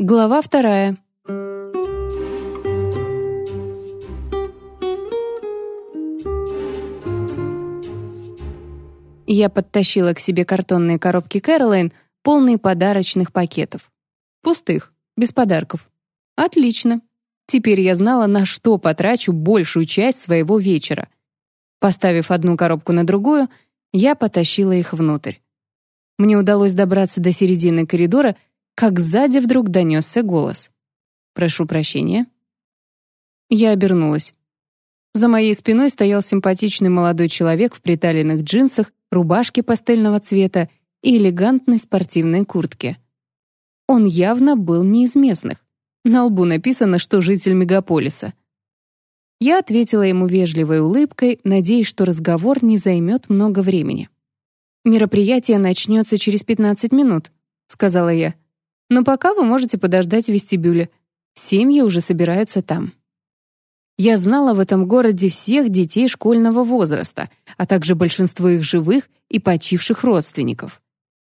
Глава вторая. Я подтащила к себе картонные коробки Кэролайн, полные подарочных пакетов. Пустых, без подарков. Отлично. Теперь я знала, на что потрачу большую часть своего вечера. Поставив одну коробку на другую, я потащила их внутрь. Мне удалось добраться до середины коридора — как сзади вдруг донесся голос. «Прошу прощения». Я обернулась. За моей спиной стоял симпатичный молодой человек в приталенных джинсах, рубашке пастельного цвета и элегантной спортивной куртке. Он явно был не из местных. На лбу написано, что житель мегаполиса. Я ответила ему вежливой улыбкой, надеясь, что разговор не займет много времени. «Мероприятие начнется через 15 минут», — сказала я. Но пока вы можете подождать в вестибюле. Семьи уже собираются там. Я знала в этом городе всех детей школьного возраста, а также большинство их живых и почивших родственников.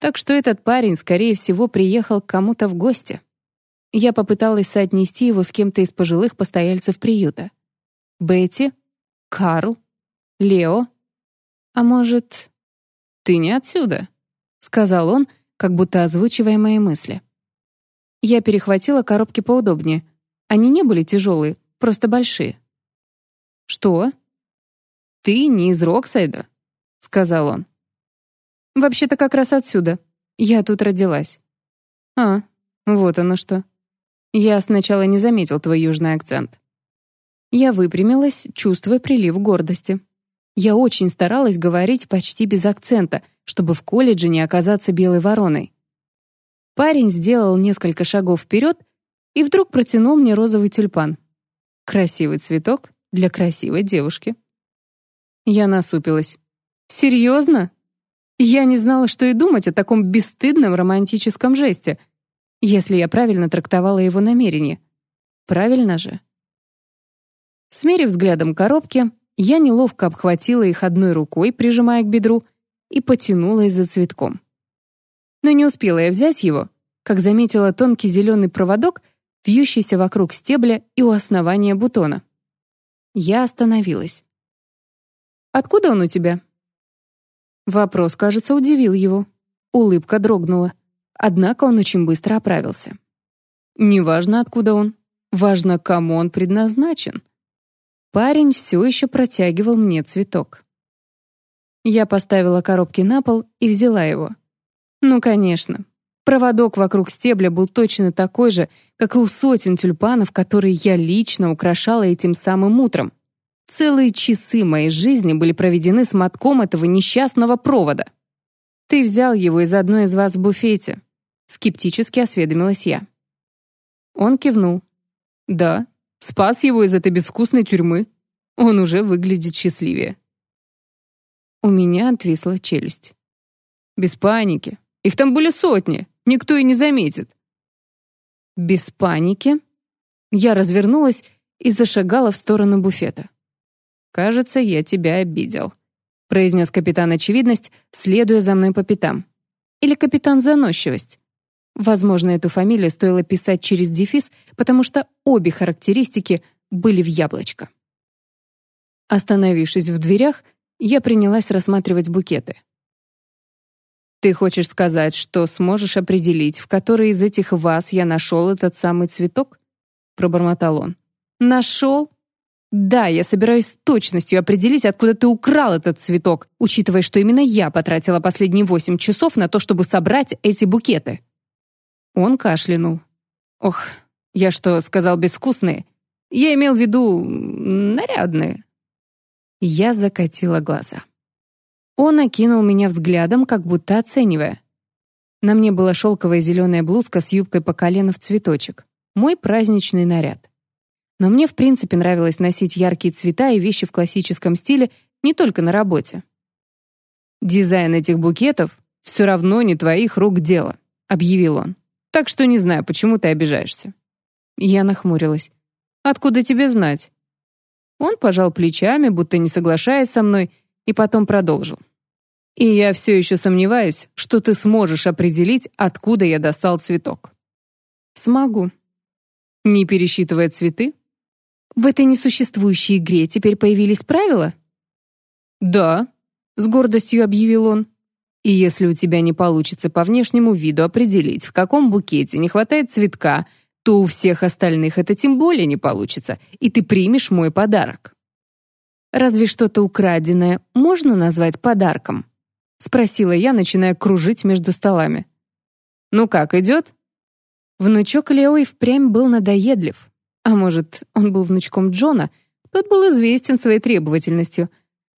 Так что этот парень, скорее всего, приехал к кому-то в гости. Я попыталась соотнести его с кем-то из пожилых постояльцев приюта. Бетти? Карл? Лео? А может... «Ты не отсюда», — сказал он, как будто озвучивая мои мысли. Я перехватила коробки поудобнее. Они не были тяжелые, просто большие. «Что?» «Ты не из Роксайда», — сказал он. «Вообще-то как раз отсюда. Я тут родилась». «А, вот оно что. Я сначала не заметил твой южный акцент». Я выпрямилась, чувствуя прилив гордости. Я очень старалась говорить почти без акцента, чтобы в колледже не оказаться белой вороной. Парень сделал несколько шагов вперед и вдруг протянул мне розовый тюльпан. Красивый цветок для красивой девушки. Я насупилась. «Серьезно?» Я не знала, что и думать о таком бесстыдном романтическом жесте, если я правильно трактовала его намерение. Правильно же? Смерив взглядом коробки, я неловко обхватила их одной рукой, прижимая к бедру, и потянулась за цветком. Но не успела я взять его, как заметила тонкий зеленый проводок, вьющийся вокруг стебля и у основания бутона. Я остановилась. «Откуда он у тебя?» Вопрос, кажется, удивил его. Улыбка дрогнула. Однако он очень быстро оправился. «Неважно, откуда он. Важно, кому он предназначен». Парень все еще протягивал мне цветок. Я поставила коробки на пол и взяла его. Ну, конечно. Проводок вокруг стебля был точно такой же, как и у сотен тюльпанов, которые я лично украшала этим самым утром. Целые часы моей жизни были проведены с мотком этого несчастного провода. «Ты взял его из одной из вас в буфете», — скептически осведомилась я. Он кивнул. «Да, спас его из этой безвкусной тюрьмы. Он уже выглядит счастливее». У меня отвисла челюсть. «Без паники. Их там были сотни, никто и не заметит. Без паники я развернулась и зашагала в сторону буфета. «Кажется, я тебя обидел», — произнес капитан Очевидность, следуя за мной по пятам. Или капитан Заносчивость. Возможно, эту фамилию стоило писать через дефис, потому что обе характеристики были в яблочко. Остановившись в дверях, я принялась рассматривать букеты. Ты хочешь сказать, что сможешь определить, в которой из этих вас я нашел этот самый цветок? Пробормотал он. Нашел? Да, я собираюсь с точностью определить, откуда ты украл этот цветок, учитывая, что именно я потратила последние восемь часов на то, чтобы собрать эти букеты. Он кашлянул. Ох, я что, сказал безвкусные? Я имел в виду нарядные. Я закатила глаза. Он окинул меня взглядом, как будто оценивая. На мне была шелковая зеленая блузка с юбкой по колено в цветочек. Мой праздничный наряд. Но мне, в принципе, нравилось носить яркие цвета и вещи в классическом стиле не только на работе. «Дизайн этих букетов все равно не твоих рук дело», — объявил он. «Так что не знаю, почему ты обижаешься». Я нахмурилась. «Откуда тебе знать?» Он пожал плечами, будто не соглашаясь со мной, и потом продолжил. «И я все еще сомневаюсь, что ты сможешь определить, откуда я достал цветок». Смогу. Не пересчитывая цветы? В этой несуществующей игре теперь появились правила? Да, с гордостью объявил он. И если у тебя не получится по внешнему виду определить, в каком букете не хватает цветка, то у всех остальных это тем более не получится, и ты примешь мой подарок. Разве что-то украденное можно назвать подарком? Спросила я, начиная кружить между столами. Ну как, идет? Внучок Лео и впрямь был надоедлив. А может, он был внучком Джона? Тот был известен своей требовательностью.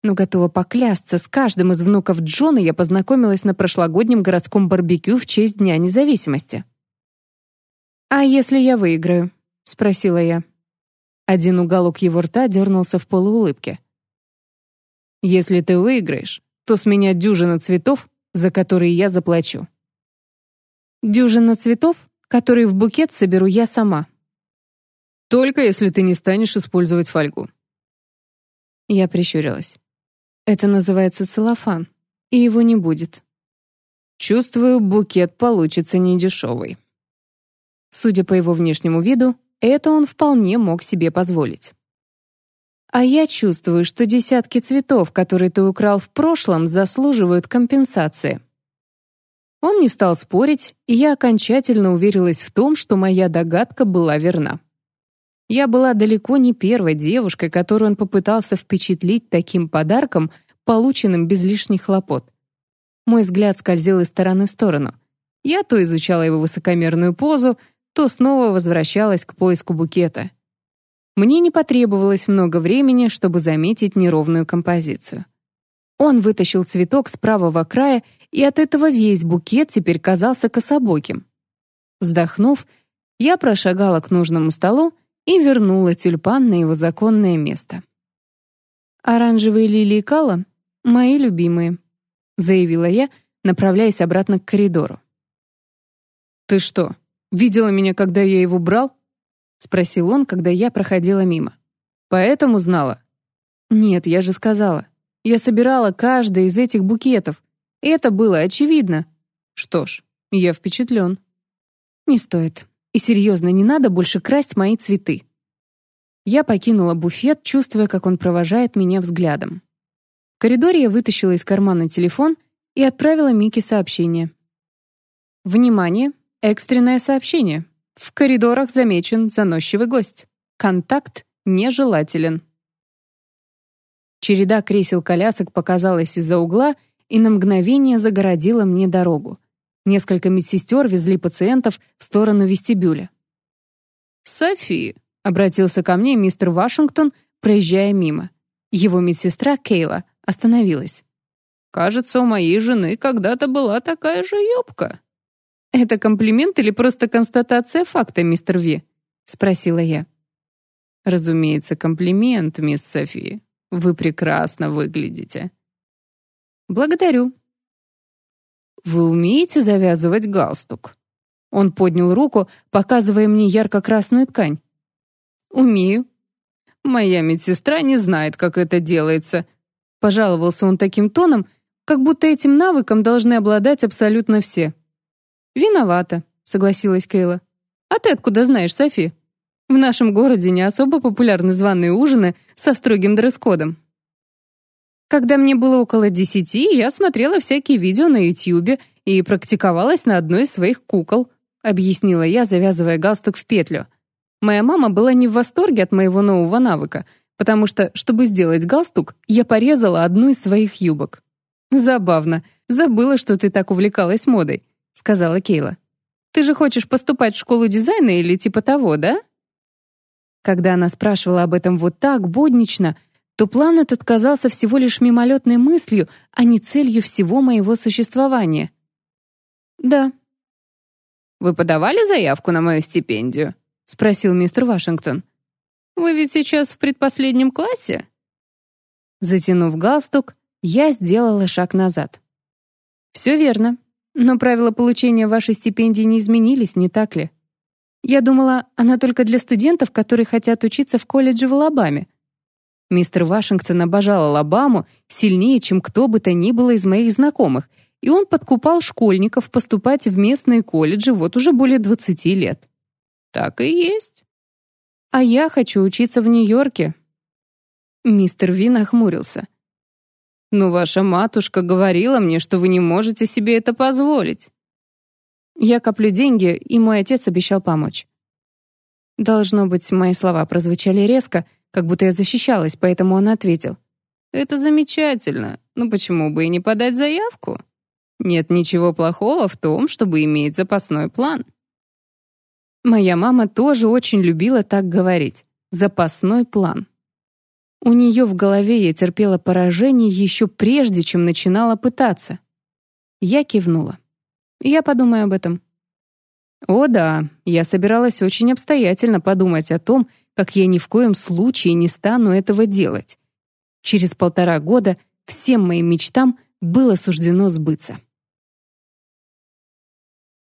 Но готова поклясться, с каждым из внуков Джона я познакомилась на прошлогоднем городском барбекю в честь Дня независимости. «А если я выиграю?» — спросила я. Один уголок его рта дернулся в полуулыбке. «Если ты выиграешь, то с меня дюжина цветов, за которые я заплачу». «Дюжина цветов, которые в букет соберу я сама». «Только если ты не станешь использовать фольгу». Я прищурилась. «Это называется целлофан, и его не будет». «Чувствую, букет получится недешевый». Судя по его внешнему виду, это он вполне мог себе позволить. А я чувствую, что десятки цветов, которые ты украл в прошлом, заслуживают компенсации. Он не стал спорить, и я окончательно уверилась в том, что моя догадка была верна. Я была далеко не первой девушкой, которую он попытался впечатлить таким подарком, полученным без лишних хлопот. Мой взгляд скользил из стороны в сторону. Я то изучала его высокомерную позу, то снова возвращалась к поиску букета. Мне не потребовалось много времени, чтобы заметить неровную композицию. Он вытащил цветок с правого края, и от этого весь букет теперь казался кособоким. Вздохнув, я прошагала к нужному столу и вернула тюльпан на его законное место. «Оранжевые лилии кала — мои любимые», — заявила я, направляясь обратно к коридору. «Ты что, Видела меня, когда я его брал?» — спросил он, когда я проходила мимо. «Поэтому знала?» «Нет, я же сказала. Я собирала каждый из этих букетов. Это было очевидно. Что ж, я впечатлен». «Не стоит. И серьезно, не надо больше красть мои цветы». Я покинула буфет, чувствуя, как он провожает меня взглядом. В коридоре я вытащила из кармана телефон и отправила Мике сообщение. «Внимание! Экстренное сообщение. В коридорах замечен заносчивый гость. Контакт нежелателен. Череда кресел-колясок показалась из-за угла и на мгновение загородила мне дорогу. Несколько медсестер везли пациентов в сторону вестибюля. «Софи», — обратился ко мне мистер Вашингтон, проезжая мимо. Его медсестра Кейла остановилась. «Кажется, у моей жены когда-то была такая же юбка». «Это комплимент или просто констатация факта, мистер Ви?» — спросила я. «Разумеется, комплимент, мисс Софи. Вы прекрасно выглядите». «Благодарю». «Вы умеете завязывать галстук?» Он поднял руку, показывая мне ярко-красную ткань. «Умею». «Моя медсестра не знает, как это делается», — пожаловался он таким тоном, как будто этим навыком должны обладать абсолютно все. «Виновата», — согласилась Кейла. «А ты откуда знаешь, Софи? В нашем городе не особо популярны званые ужины со строгим дресс-кодом». Когда мне было около десяти, я смотрела всякие видео на Ютьюбе и практиковалась на одной из своих кукол, объяснила я, завязывая галстук в петлю. Моя мама была не в восторге от моего нового навыка, потому что, чтобы сделать галстук, я порезала одну из своих юбок. Забавно. Забыла, что ты так увлекалась модой сказала Кейла. «Ты же хочешь поступать в школу дизайна или типа того, да?» Когда она спрашивала об этом вот так, буднично, то план этот казался всего лишь мимолетной мыслью, а не целью всего моего существования. «Да». «Вы подавали заявку на мою стипендию?» — спросил мистер Вашингтон. «Вы ведь сейчас в предпоследнем классе?» Затянув галстук, я сделала шаг назад. «Все верно. Но правила получения вашей стипендии не изменились, не так ли? Я думала, она только для студентов, которые хотят учиться в колледже в Алабаме. Мистер Вашингтон обожал Алабаму сильнее, чем кто бы то ни было из моих знакомых, и он подкупал школьников поступать в местные колледжи вот уже более 20 лет. Так и есть. А я хочу учиться в Нью-Йорке. Мистер Ви нахмурился. Но ваша матушка говорила мне, что вы не можете себе это позволить. Я коплю деньги, и мой отец обещал помочь. Должно быть, мои слова прозвучали резко, как будто я защищалась, поэтому он ответил. «Это замечательно. Но почему бы и не подать заявку? Нет ничего плохого в том, чтобы иметь запасной план». Моя мама тоже очень любила так говорить. «Запасной план». У нее в голове я терпела поражение еще прежде, чем начинала пытаться. Я кивнула. Я подумаю об этом. О да, я собиралась очень обстоятельно подумать о том, как я ни в коем случае не стану этого делать. Через полтора года всем моим мечтам было суждено сбыться.